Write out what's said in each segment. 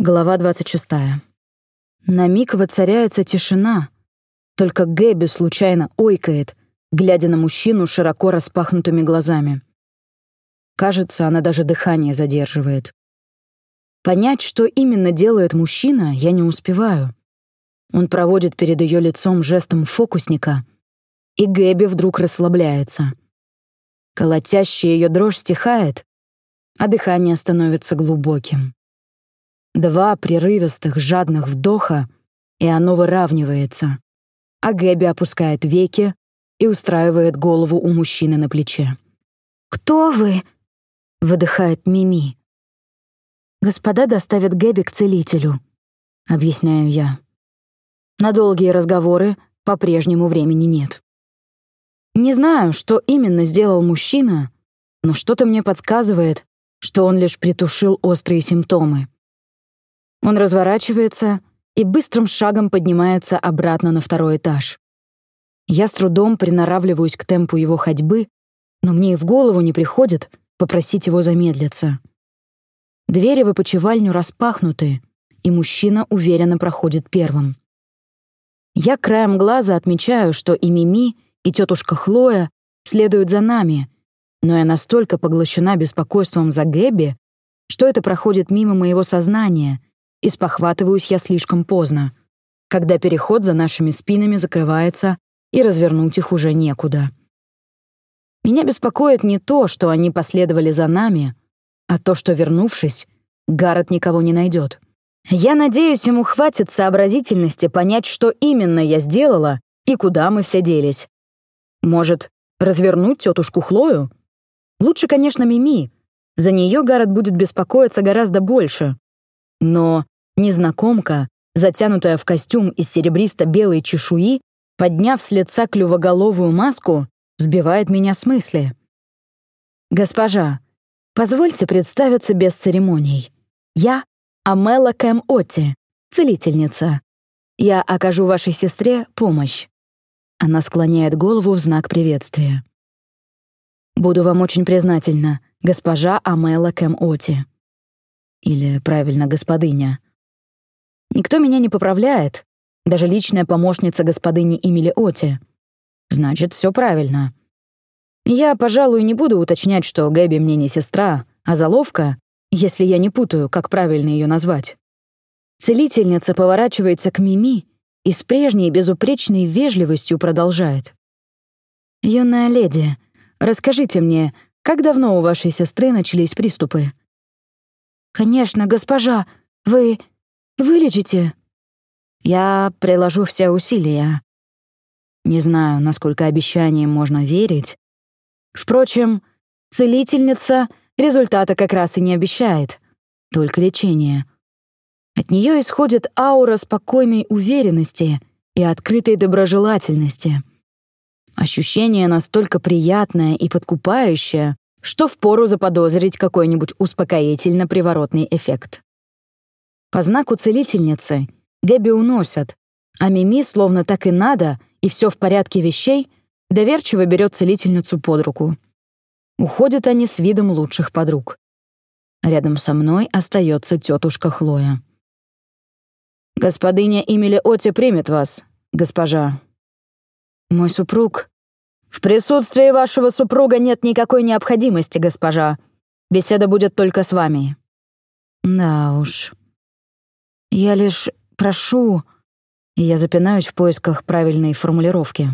Глава 26. На миг воцаряется тишина. Только Гэби случайно ойкает, глядя на мужчину широко распахнутыми глазами. Кажется, она даже дыхание задерживает. Понять, что именно делает мужчина, я не успеваю. Он проводит перед ее лицом жестом фокусника, и Гэби вдруг расслабляется. Колотящая ее дрожь стихает, а дыхание становится глубоким. Два прерывистых, жадных вдоха, и оно выравнивается, а Гэби опускает веки и устраивает голову у мужчины на плече. «Кто вы?» — выдыхает Мими. «Господа доставят Гэби к целителю», — объясняю я. На долгие разговоры по-прежнему времени нет. Не знаю, что именно сделал мужчина, но что-то мне подсказывает, что он лишь притушил острые симптомы. Он разворачивается и быстрым шагом поднимается обратно на второй этаж. Я с трудом приноравливаюсь к темпу его ходьбы, но мне и в голову не приходит попросить его замедлиться. Двери в опочивальню распахнуты, и мужчина уверенно проходит первым. Я краем глаза отмечаю, что и Мими, и тетушка Хлоя следуют за нами, но я настолько поглощена беспокойством за Гэби, что это проходит мимо моего сознания, и спохватываюсь я слишком поздно, когда переход за нашими спинами закрывается, и развернуть их уже некуда. Меня беспокоит не то, что они последовали за нами, а то, что, вернувшись, Гаррет никого не найдет. Я надеюсь, ему хватит сообразительности понять, что именно я сделала и куда мы все делись. Может, развернуть тетушку Хлою? Лучше, конечно, Мими. За нее Гаррет будет беспокоиться гораздо больше. Но незнакомка, затянутая в костюм из серебристо-белой чешуи, подняв с лица клювоголовую маску, сбивает меня с мысли. «Госпожа, Позвольте представиться без церемоний. Я Амела Кэм Отти, целительница. Я окажу вашей сестре помощь. Она склоняет голову в знак приветствия. Буду вам очень признательна, госпожа Амела Кэм Отти. Или, правильно, господыня. Никто меня не поправляет, даже личная помощница господыни Эмили Оти. Значит, все правильно. Я, пожалуй, не буду уточнять, что Гэби мне не сестра, а заловка, если я не путаю, как правильно ее назвать. Целительница поворачивается к Мими и с прежней безупречной вежливостью продолжает. «Юная леди, расскажите мне, как давно у вашей сестры начались приступы?» «Конечно, госпожа, вы вылечите?» «Я приложу все усилия. Не знаю, насколько обещаниям можно верить, Впрочем, целительница результата как раз и не обещает, только лечение. От нее исходит аура спокойной уверенности и открытой доброжелательности. Ощущение настолько приятное и подкупающее, что впору заподозрить какой-нибудь успокоительно-приворотный эффект. По знаку целительницы Гэби уносят, а Мими, словно так и надо, и все в порядке вещей, доверчиво берет целительницу под руку. Уходят они с видом лучших подруг. Рядом со мной остается тетушка Хлоя. «Господыня Эмили Оти примет вас, госпожа». «Мой супруг...» «В присутствии вашего супруга нет никакой необходимости, госпожа. Беседа будет только с вами». «Да уж. Я лишь прошу...» Я запинаюсь в поисках правильной формулировки.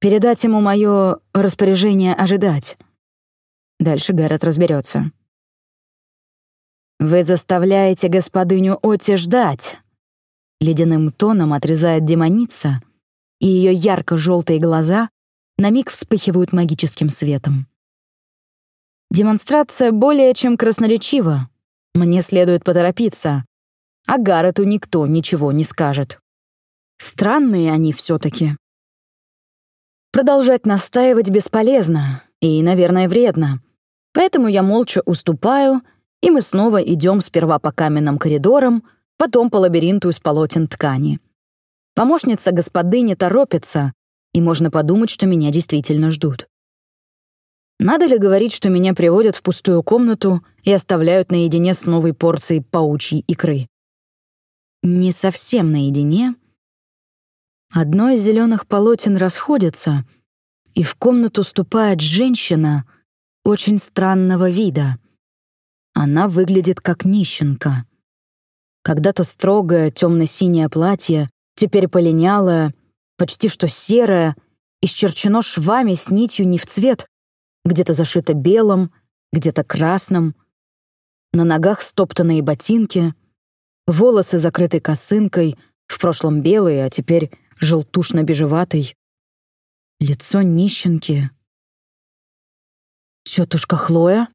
Передать ему мое распоряжение ожидать. Дальше Гаррет разберется. «Вы заставляете господыню Отти ждать», — ледяным тоном отрезает демоница, и ее ярко-желтые глаза на миг вспыхивают магическим светом. Демонстрация более чем красноречива. Мне следует поторопиться, а Гаррету никто ничего не скажет. Странные они все таки Продолжать настаивать бесполезно и, наверное, вредно. Поэтому я молча уступаю, и мы снова идем сперва по каменным коридорам, потом по лабиринту из полотен ткани. Помощница господыни торопится, и можно подумать, что меня действительно ждут. Надо ли говорить, что меня приводят в пустую комнату и оставляют наедине с новой порцией паучьей икры? не совсем наедине, одно из зеленых полотен расходится, и в комнату ступает женщина очень странного вида. Она выглядит как нищенка. Когда-то строгое темно-синее платье, теперь полинялое, почти что серое, исчерчено швами с нитью не в цвет, где-то зашито белым, где-то красным. На ногах стоптанные ботинки, волосы закрыты косынкой, в прошлом белые, а теперь желтушно-бежеватый. Лицо нищенки. Тетушка Хлоя?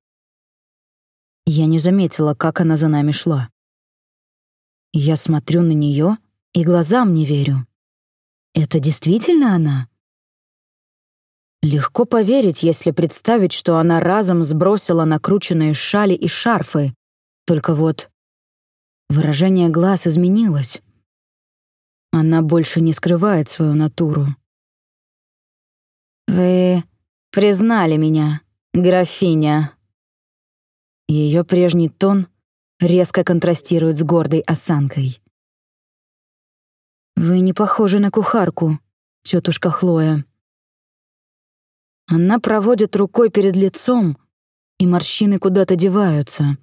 Я не заметила, как она за нами шла. Я смотрю на нее и глазам не верю. Это действительно она? Легко поверить, если представить, что она разом сбросила накрученные шали и шарфы. Только вот выражение глаз изменилось. Она больше не скрывает свою натуру. «Вы признали меня, графиня». Ее прежний тон резко контрастирует с гордой осанкой. «Вы не похожи на кухарку, тетушка Хлоя». Она проводит рукой перед лицом, и морщины куда-то деваются.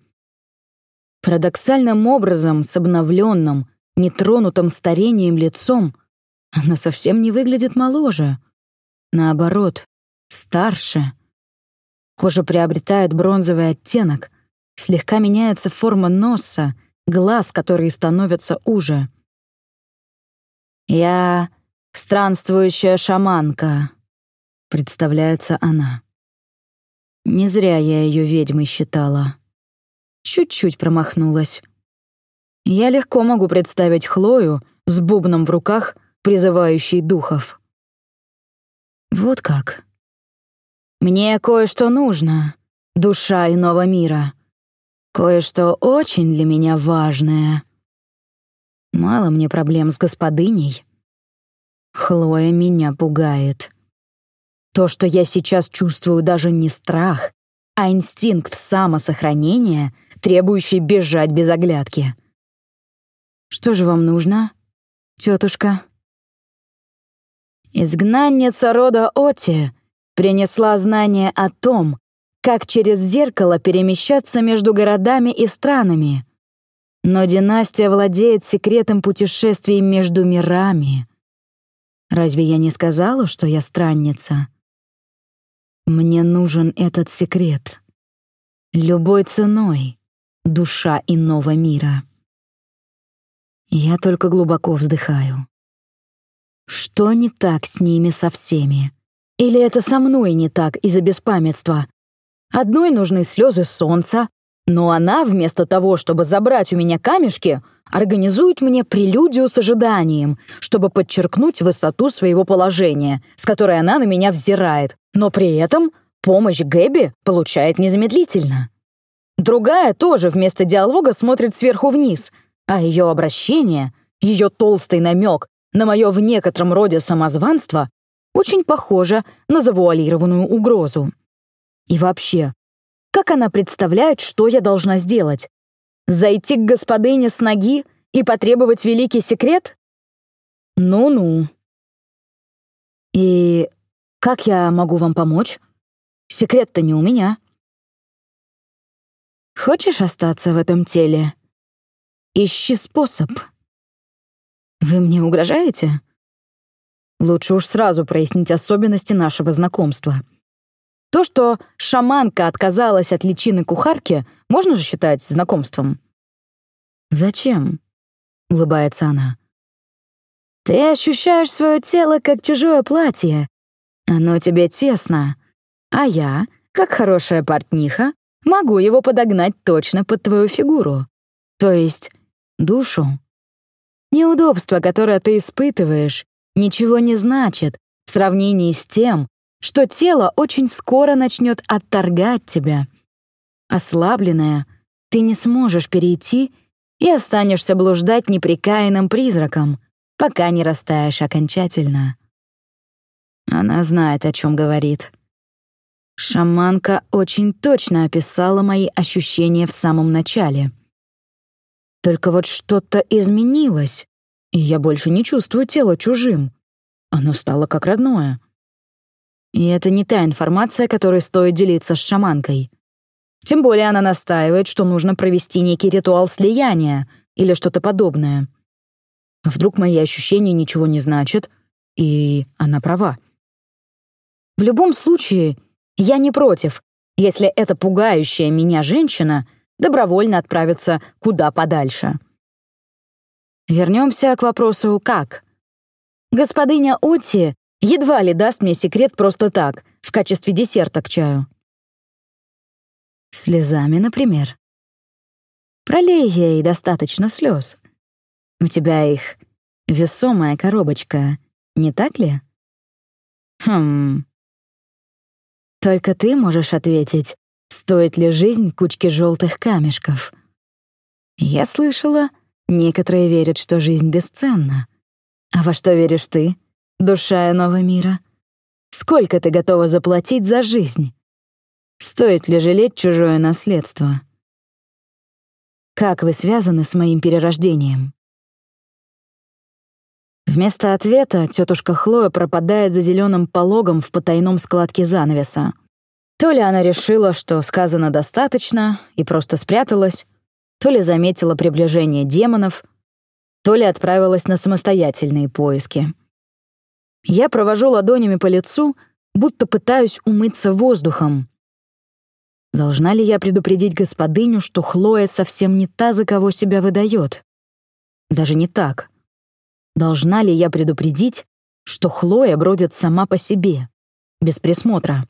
Парадоксальным образом, с обновленным, нетронутым старением лицом, она совсем не выглядит моложе. Наоборот, старше. Кожа приобретает бронзовый оттенок, слегка меняется форма носа, глаз, которые становятся уже. «Я странствующая шаманка», — представляется она. Не зря я ее ведьмой считала. Чуть-чуть промахнулась. Я легко могу представить Хлою с бубном в руках, призывающей духов. Вот как. Мне кое-что нужно, душа иного мира. Кое-что очень для меня важное. Мало мне проблем с господыней. Хлоя меня пугает. То, что я сейчас чувствую, даже не страх, а инстинкт самосохранения, требующий бежать без оглядки. Что же вам нужно, тетушка? Изгнанница рода Оти принесла знание о том, как через зеркало перемещаться между городами и странами. Но династия владеет секретом путешествий между мирами. Разве я не сказала, что я странница? Мне нужен этот секрет. Любой ценой душа иного мира. Я только глубоко вздыхаю. Что не так с ними со всеми? Или это со мной не так из-за беспамятства? Одной нужны слезы солнца, но она, вместо того, чтобы забрать у меня камешки, организует мне прелюдию с ожиданием, чтобы подчеркнуть высоту своего положения, с которой она на меня взирает, но при этом помощь Гэби получает незамедлительно. Другая тоже вместо диалога смотрит сверху вниз, а ее обращение, ее толстый намек на мое в некотором роде самозванство очень похоже на завуалированную угрозу. И вообще, как она представляет, что я должна сделать? Зайти к господыне с ноги и потребовать великий секрет? Ну-ну. И как я могу вам помочь? Секрет-то не у меня. Хочешь остаться в этом теле? Ищи способ. Вы мне угрожаете? Лучше уж сразу прояснить особенности нашего знакомства. То, что шаманка отказалась от личины кухарки, можно же считать знакомством. «Зачем?» — улыбается она. «Ты ощущаешь свое тело как чужое платье. Оно тебе тесно. А я, как хорошая портниха, могу его подогнать точно под твою фигуру. То есть душу. Неудобство, которое ты испытываешь, ничего не значит в сравнении с тем, что тело очень скоро начнет отторгать тебя. Ослабленная, ты не сможешь перейти и останешься блуждать неприкаянным призраком, пока не растаешь окончательно. Она знает, о чем говорит. Шаманка очень точно описала мои ощущения в самом начале — Только вот что-то изменилось, и я больше не чувствую тело чужим. Оно стало как родное. И это не та информация, которой стоит делиться с шаманкой. Тем более она настаивает, что нужно провести некий ритуал слияния или что-то подобное. Вдруг мои ощущения ничего не значат, и она права. В любом случае, я не против, если эта пугающая меня женщина добровольно отправится куда подальше. Вернемся к вопросу «как?». Господыня Отти едва ли даст мне секрет просто так, в качестве десерта к чаю. Слезами, например. Пролей ей достаточно слез. У тебя их весомая коробочка, не так ли? Хм. Только ты можешь ответить, стоит ли жизнь кучки желтых камешков. Я слышала, некоторые верят, что жизнь бесценна. А во что веришь ты, душа иного мира? Сколько ты готова заплатить за жизнь? Стоит ли жалеть чужое наследство? Как вы связаны с моим перерождением? Вместо ответа тетушка Хлоя пропадает за зеленым пологом в потайном складке занавеса. То ли она решила, что сказано достаточно, и просто спряталась, то ли заметила приближение демонов, то ли отправилась на самостоятельные поиски. Я провожу ладонями по лицу, будто пытаюсь умыться воздухом, Должна ли я предупредить господыню, что Хлоя совсем не та, за кого себя выдает? Даже не так. Должна ли я предупредить, что Хлоя бродит сама по себе, без присмотра?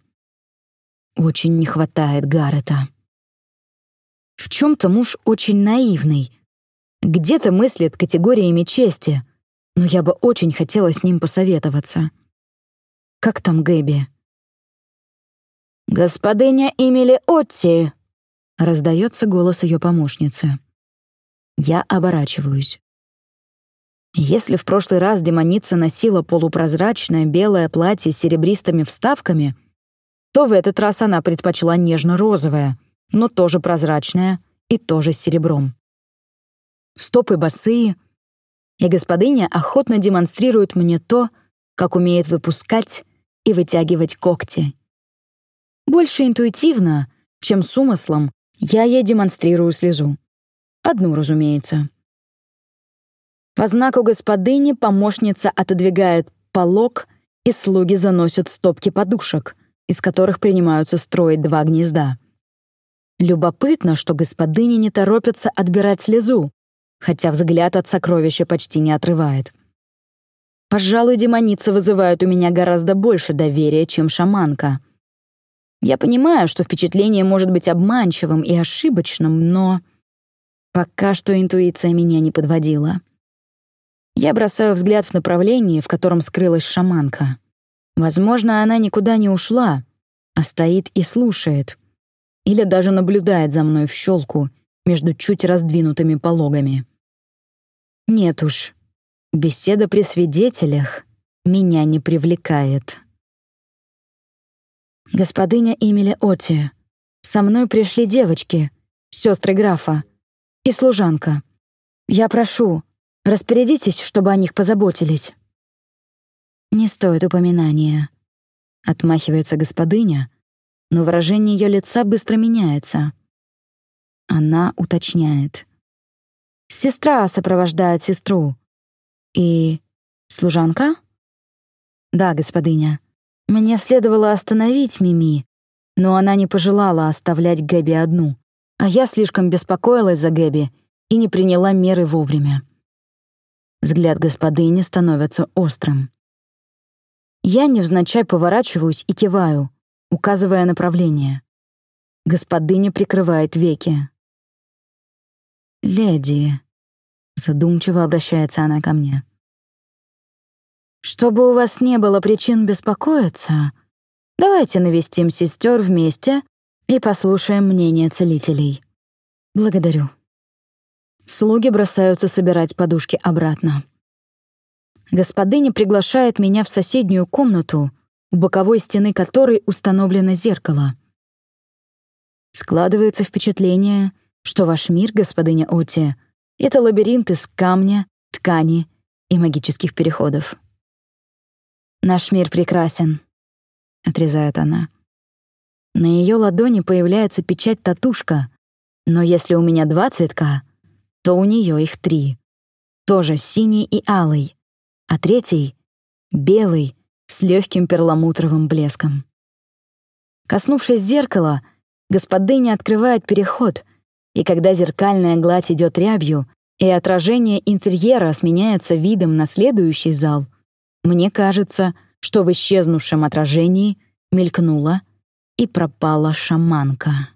Очень не хватает Гаррета. В чем-то муж очень наивный. Где-то мыслит категориями чести, но я бы очень хотела с ним посоветоваться. Как там Гэби? «Господыня Эмили Отти!» — раздается голос ее помощницы. Я оборачиваюсь. Если в прошлый раз демоница носила полупрозрачное белое платье с серебристыми вставками, то в этот раз она предпочла нежно-розовое, но тоже прозрачное и тоже с серебром. Стопы босые, и господыня охотно демонстрирует мне то, как умеет выпускать и вытягивать когти больше интуитивно, чем с умыслом, я ей демонстрирую слезу. Одну, разумеется. По знаку господыни помощница отодвигает полог, и слуги заносят стопки подушек, из которых принимаются строить два гнезда. Любопытно, что господыни не торопятся отбирать слезу, хотя взгляд от сокровища почти не отрывает. Пожалуй, демоница вызывает у меня гораздо больше доверия, чем шаманка. Я понимаю, что впечатление может быть обманчивым и ошибочным, но пока что интуиция меня не подводила. Я бросаю взгляд в направлении, в котором скрылась шаманка. Возможно, она никуда не ушла, а стоит и слушает. Или даже наблюдает за мной в щелку между чуть раздвинутыми пологами. Нет уж, беседа при свидетелях меня не привлекает. «Господыня Эмили Оти, со мной пришли девочки, сестры графа и служанка. Я прошу, распорядитесь, чтобы о них позаботились». «Не стоит упоминания», — отмахивается господыня, но выражение ее лица быстро меняется. Она уточняет. «Сестра сопровождает сестру. И... служанка?» «Да, господыня. Мне следовало остановить Мими, но она не пожелала оставлять Гэби одну, а я слишком беспокоилась за Гэби и не приняла меры вовремя. Взгляд господыни становится острым. Я невзначай поворачиваюсь и киваю, указывая направление. Господыня прикрывает веки. «Леди», — задумчиво обращается она ко мне, — чтобы у вас не было причин беспокоиться, давайте навестим сестер вместе и послушаем мнение целителей. Благодарю. Слуги бросаются собирать подушки обратно. Господыня приглашает меня в соседнюю комнату, у боковой стены которой установлено зеркало. Складывается впечатление, что ваш мир, господыня Оти, Это лабиринт из камня, ткани и магических переходов. «Наш мир прекрасен», — отрезает она. На ее ладони появляется печать-татушка, но если у меня два цветка, то у нее их три. Тоже синий и алый, а третий — белый с легким перламутровым блеском. Коснувшись зеркала, господыня открывает переход, и когда зеркальная гладь идет рябью, и отражение интерьера сменяется видом на следующий зал, мне кажется, что в исчезнувшем отражении мелькнула и пропала шаманка.